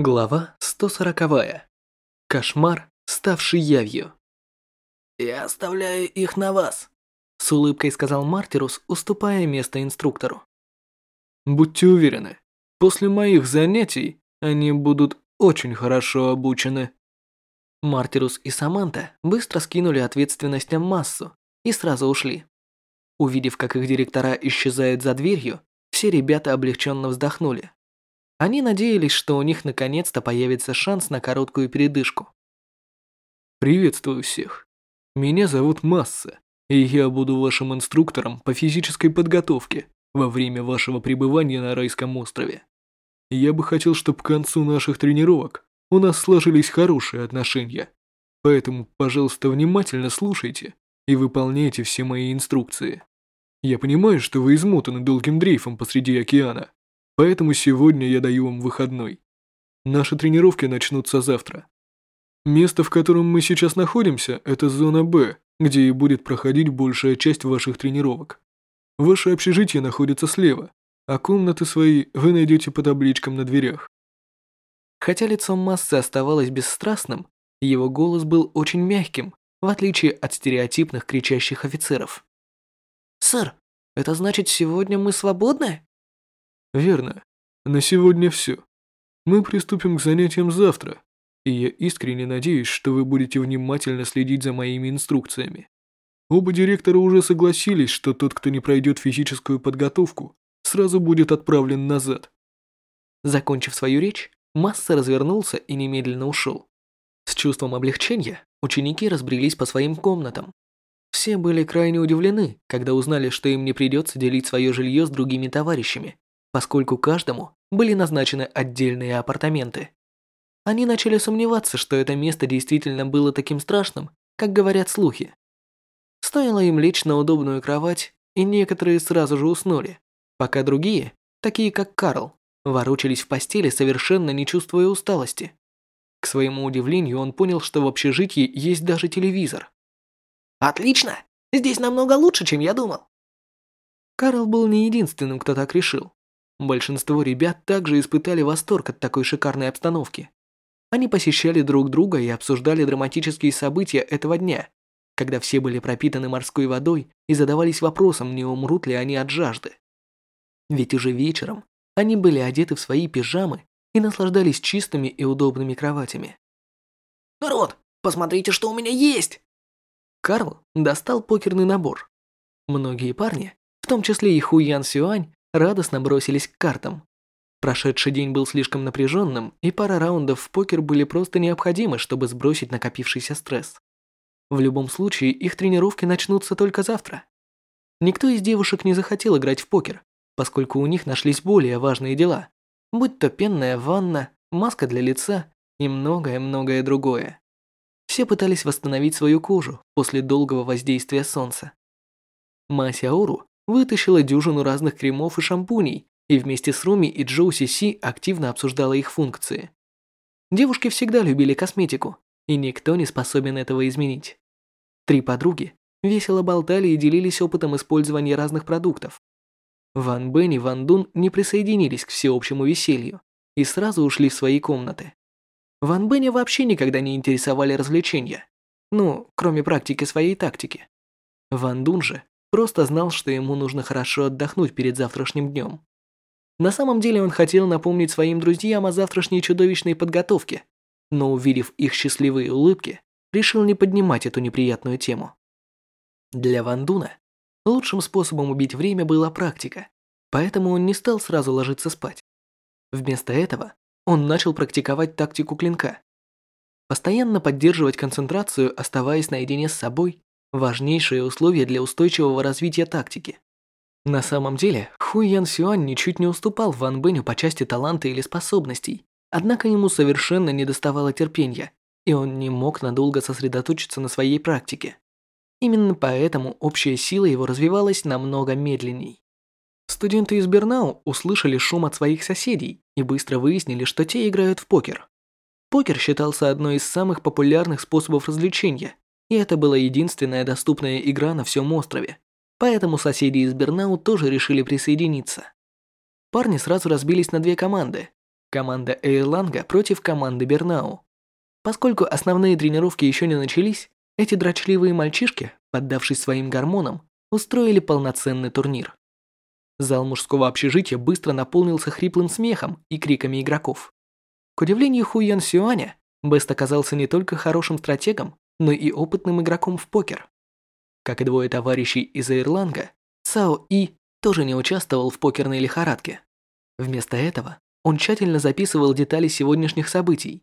Глава 140. Кошмар, ставший явью. «Я оставляю их на вас», — с улыбкой сказал Мартирус, уступая место инструктору. «Будьте уверены, после моих занятий они будут очень хорошо обучены». Мартирус и Саманта быстро скинули ответственность на массу и сразу ушли. Увидев, как их директора исчезают за дверью, все ребята облегченно вздохнули. Они надеялись, что у них наконец-то появится шанс на короткую передышку. «Приветствую всех. Меня зовут Масса, и я буду вашим инструктором по физической подготовке во время вашего пребывания на райском острове. Я бы хотел, чтобы к концу наших тренировок у нас сложились хорошие отношения. Поэтому, пожалуйста, внимательно слушайте и выполняйте все мои инструкции. Я понимаю, что вы измотаны долгим дрейфом посреди океана, Поэтому сегодня я даю вам выходной. Наши тренировки начнутся завтра. Место, в котором мы сейчас находимся, это зона Б, где и будет проходить большая часть ваших тренировок. Ваше общежитие находится слева, а комнаты свои вы найдете по табличкам на дверях. Хотя лицо Массы оставалось бесстрастным, его голос был очень мягким, в отличие от стереотипных кричащих офицеров. «Сэр, это значит, сегодня мы свободны?» Верно. На сегодня все. Мы приступим к занятиям завтра, и я искренне надеюсь, что вы будете внимательно следить за моими инструкциями. Оба директора уже согласились, что тот, кто не пройдет физическую подготовку, сразу будет отправлен назад. Закончив свою речь, Масса развернулся и немедленно ушел. С чувством облегчения ученики разбрелись по своим комнатам. Все были крайне удивлены, когда узнали, что им не придется делить свое жилье с другими товарищами, поскольку каждому были назначены отдельные апартаменты. Они начали сомневаться, что это место действительно было таким страшным, как говорят слухи. Стоило им лечь на удобную кровать, и некоторые сразу же уснули, пока другие, такие как Карл, ворочались в постели, совершенно не чувствуя усталости. К своему удивлению, он понял, что в общежитии есть даже телевизор. «Отлично! Здесь намного лучше, чем я думал!» Карл был не единственным, кто так решил. Большинство ребят также испытали восторг от такой шикарной обстановки. Они посещали друг друга и обсуждали драматические события этого дня, когда все были пропитаны морской водой и задавались вопросом, не умрут ли они от жажды. Ведь уже вечером они были одеты в свои пижамы и наслаждались чистыми и удобными кроватями. «Народ, посмотрите, что у меня есть!» Карл достал покерный набор. Многие парни, в том числе и Хуян Сюань, радостно бросились к картам. Прошедший день был слишком напряженным, и пара раундов в покер были просто необходимы, чтобы сбросить накопившийся стресс. В любом случае, их тренировки начнутся только завтра. Никто из девушек не захотел играть в покер, поскольку у них нашлись более важные дела, будь то пенная ванна, маска для лица и многое-многое другое. Все пытались восстановить свою кожу после долгого воздействия солнца. Масяору вытащила дюжину разных кремов и шампуней и вместе с Руми и Джоу Си Си активно обсуждала их функции. Девушки всегда любили косметику, и никто не способен этого изменить. Три подруги весело болтали и делились опытом использования разных продуктов. Ван Бен и Ван Дун не присоединились к всеобщему веселью и сразу ушли в свои комнаты. Ван Беня вообще никогда не интересовали развлечения, ну, кроме практики своей тактики. Ван Дун же Просто знал, что ему нужно хорошо отдохнуть перед завтрашним днем. На самом деле он хотел напомнить своим друзьям о завтрашней чудовищной подготовке, но увидев их счастливые улыбки, решил не поднимать эту неприятную тему. Для Вандуна лучшим способом убить время была практика, поэтому он не стал сразу ложиться спать. Вместо этого он начал практиковать тактику клинка. Постоянно поддерживать концентрацию, оставаясь наедине с собой, Важнейшее условие для устойчивого развития тактики. На самом деле, Ху Ян Сюань ничуть не уступал Ван Бэню по части таланта или способностей, однако ему совершенно не доставало терпения, и он не мог надолго сосредоточиться на своей практике. Именно поэтому общая сила его развивалась намного медленней. Студенты из Бернау услышали шум от своих соседей и быстро выяснили, что те играют в покер. Покер считался одной из самых популярных способов развлечения, и это была единственная доступная игра на всем острове. Поэтому соседи из Бернау тоже решили присоединиться. Парни сразу разбились на две команды. Команда Эйрланга против команды Бернау. Поскольку основные тренировки еще не начались, эти дрочливые мальчишки, поддавшись своим гормонам, устроили полноценный турнир. Зал мужского общежития быстро наполнился хриплым смехом и криками игроков. К удивлению Ху Ян Сюаня, Бест оказался не только хорошим стратегом, но и опытным игроком в покер. Как и двое товарищей из Ирланга, Цао И тоже не участвовал в покерной лихорадке. Вместо этого он тщательно записывал детали сегодняшних событий.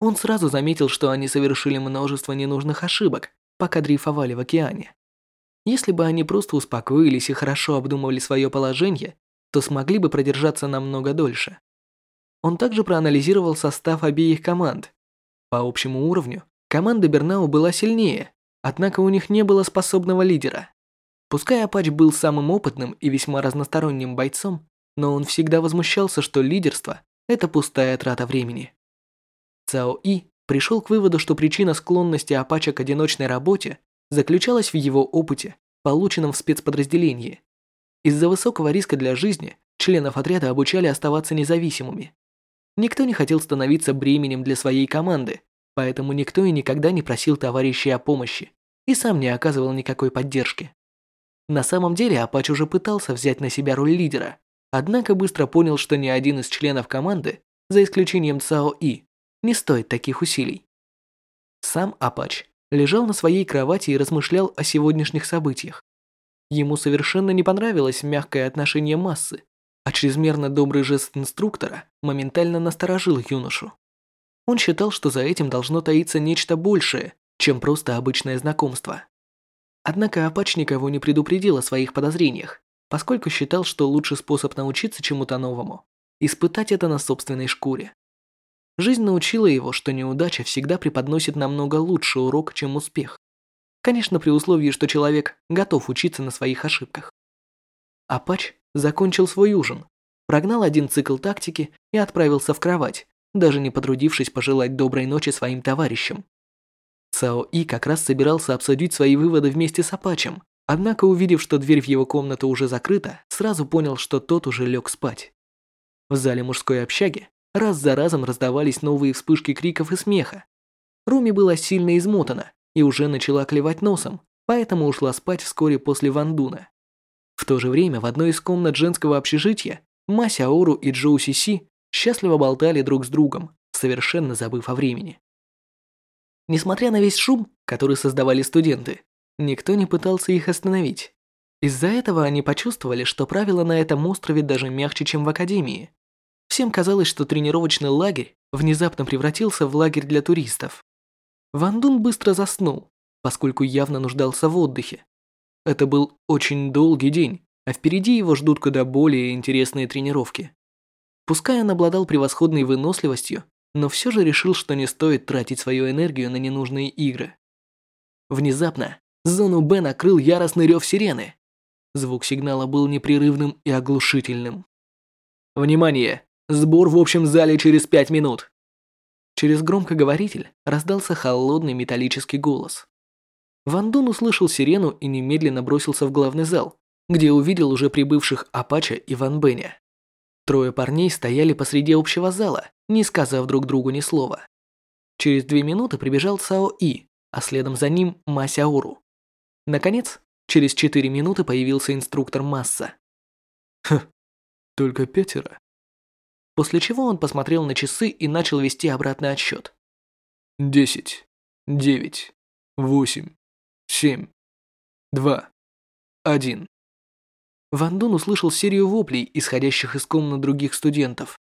Он сразу заметил, что они совершили множество ненужных ошибок, пока дрейфовали в океане. Если бы они просто успокоились и хорошо обдумывали свое положение, то смогли бы продержаться намного дольше. Он также проанализировал состав обеих команд. По общему уровню, команда Бернау была сильнее, однако у них не было способного лидера. Пускай Апач был самым опытным и весьма разносторонним бойцом, но он всегда возмущался, что лидерство – это пустая трата времени. Цао И пришел к выводу, что причина склонности Апача к одиночной работе заключалась в его опыте, полученном в спецподразделении. Из-за высокого риска для жизни членов отряда обучали оставаться независимыми. Никто не хотел становиться бременем для своей команды, поэтому никто и никогда не просил товарищей о помощи и сам не оказывал никакой поддержки. На самом деле Апач уже пытался взять на себя роль лидера, однако быстро понял, что ни один из членов команды, за исключением Цао И, не стоит таких усилий. Сам Апач лежал на своей кровати и размышлял о сегодняшних событиях. Ему совершенно не понравилось мягкое отношение массы, а чрезмерно добрый жест инструктора моментально насторожил юношу. Он считал, что за этим должно таиться нечто большее, чем просто обычное знакомство. Однако Апач никого не предупредил о своих подозрениях, поскольку считал, что лучший способ научиться чему-то новому – испытать это на собственной шкуре. Жизнь научила его, что неудача всегда преподносит намного лучший урок, чем успех. Конечно, при условии, что человек готов учиться на своих ошибках. Апач закончил свой ужин, прогнал один цикл тактики и отправился в кровать, даже не потрудившись пожелать доброй ночи своим товарищам. Цао И как раз собирался обсудить свои выводы вместе с Апачем, однако увидев, что дверь в его комнату уже закрыта, сразу понял, что тот уже лег спать. В зале мужской общаги Раз за разом раздавались новые вспышки криков и смеха. Руми была сильно измотана и уже начала клевать носом, поэтому ушла спать вскоре после Вандуна. В то же время в одной из комнат женского общежития Мася Аору и Джоу Си Си счастливо болтали друг с другом, совершенно забыв о времени. Несмотря на весь шум, который создавали студенты, никто не пытался их остановить. Из-за этого они почувствовали, что правила на этом острове даже мягче, чем в академии. Всем казалось, что тренировочный лагерь внезапно превратился в лагерь для туристов. Ван Дун быстро заснул, поскольку явно нуждался в отдыхе. Это был очень долгий день, а впереди его ждут куда более интересные тренировки. Пускай он обладал превосходной выносливостью, но все же решил, что не стоит тратить свою энергию на ненужные игры. Внезапно зону Б накрыл яростный рев сирены. Звук сигнала был непрерывным и оглушительным. «Внимание! Сбор в общем зале через пять минут. Через громкоговоритель раздался холодный металлический голос. Ван Дун услышал сирену и немедленно бросился в главный зал, где увидел уже прибывших Апача и Ван Бэня. Трое парней стояли посреди общего зала, не сказав друг другу ни слова. Через две минуты прибежал Цао И, а следом за ним Ма Сяору. Наконец, через четыре минуты появился инструктор Масса. «Хм, только пятеро?» после чего он посмотрел на часы и начал вести обратный отсчет. Десять, девять, восемь, семь, два, один. Ван Дун услышал серию воплей, исходящих из комнат других студентов.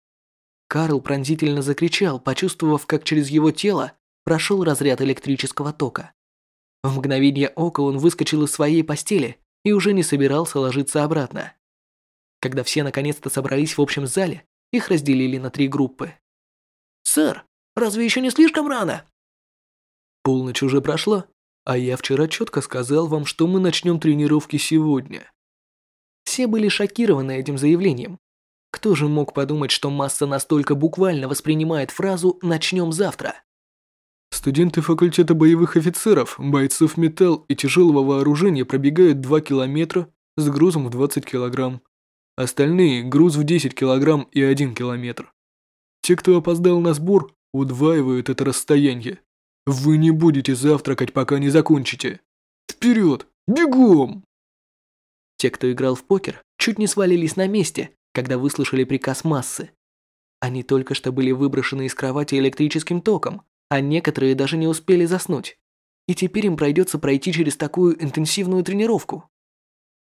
Карл пронзительно закричал, почувствовав, как через его тело прошел разряд электрического тока. В мгновение ока он выскочил из своей постели и уже не собирался ложиться обратно. Когда все наконец-то собрались в общем зале, их разделили на три группы. «Сэр, разве еще не слишком рано?» «Полночь уже прошла, а я вчера четко сказал вам, что мы начнем тренировки сегодня». Все были шокированы этим заявлением. Кто же мог подумать, что масса настолько буквально воспринимает фразу «начнем завтра»? Студенты факультета боевых офицеров, бойцов металл и тяжелого вооружения пробегают 2 километра с грузом в 20 килограмм. Остальные – груз в 10 килограмм и 1 километр. Те, кто опоздал на сбор, удваивают это расстояние. Вы не будете завтракать, пока не закончите. Вперед! Бегом!» Те, кто играл в покер, чуть не свалились на месте, когда выслушали приказ массы. Они только что были выброшены из кровати электрическим током, а некоторые даже не успели заснуть. И теперь им придется пройти через такую интенсивную тренировку.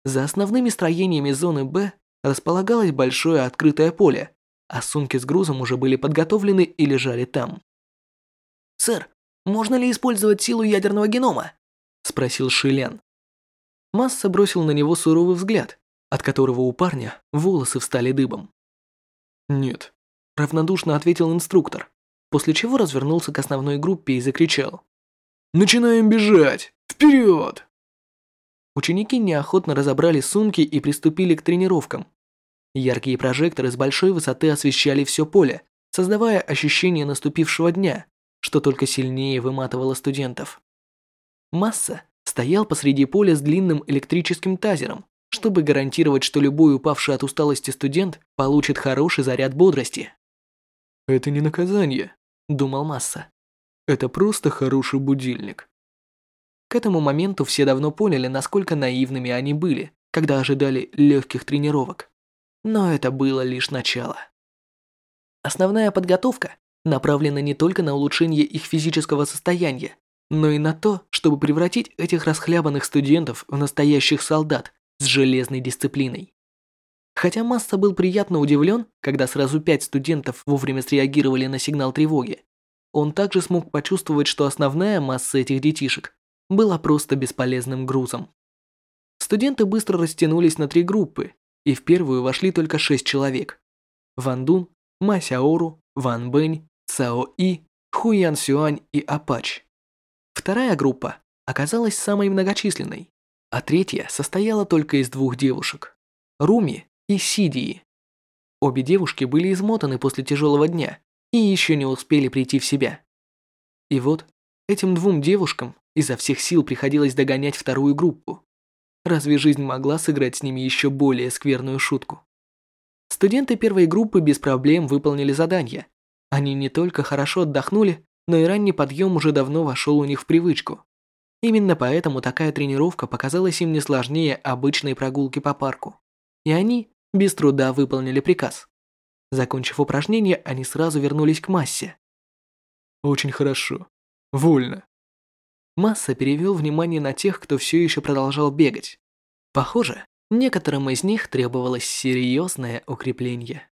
За основными строениями зоны Б располагалось большое открытое поле, а сумки с грузом уже были подготовлены и лежали там. «Сэр, можно ли использовать силу ядерного генома?» – спросил Шилян. Масса бросил на него суровый взгляд, от которого у парня волосы встали дыбом. «Нет», – равнодушно ответил инструктор, после чего развернулся к основной группе и закричал. «Начинаем бежать! Вперед!» Ученики неохотно разобрали сумки и приступили к тренировкам. Яркие прожекторы с большой высоты освещали все поле, создавая ощущение наступившего дня, что только сильнее выматывало студентов. Масса стоял посреди поля с длинным электрическим тазером, чтобы гарантировать, что любой упавший от усталости студент получит хороший заряд бодрости. «Это не наказание», – думал Масса. «Это просто хороший будильник». К этому моменту все давно поняли, насколько наивными они были, когда ожидали легких тренировок. Но это было лишь начало. Основная подготовка направлена не только на улучшение их физического состояния, но и на то, чтобы превратить этих расхлябанных студентов в настоящих солдат с железной дисциплиной. Хотя Масса был приятно удивлен, когда сразу пять студентов вовремя среагировали на сигнал тревоги, он также смог почувствовать, что основная масса этих детишек была просто бесполезным грузом. Студенты быстро растянулись на три группы, и в первую вошли только шесть человек. Ван Дун, Ма Сяору, Ван Бэнь, Цао И, Хуян Сюань и Апач. Вторая группа оказалась самой многочисленной, а третья состояла только из двух девушек – Руми и Сидии. Обе девушки были измотаны после тяжелого дня и еще не успели прийти в себя. И вот этим двум девушкам изо всех сил приходилось догонять вторую группу. Разве жизнь могла сыграть с ними еще более скверную шутку? Студенты первой группы без проблем выполнили задание. Они не только хорошо отдохнули, но и ранний подъем уже давно вошел у них в привычку. Именно поэтому такая тренировка показалась им не сложнее обычной прогулки по парку. И они без труда выполнили приказ. Закончив упражнение, они сразу вернулись к массе. «Очень хорошо. Вольно. Масса перевел внимание на тех, кто все еще продолжал бегать. Похоже, некоторым из них требовалось серьезное укрепление.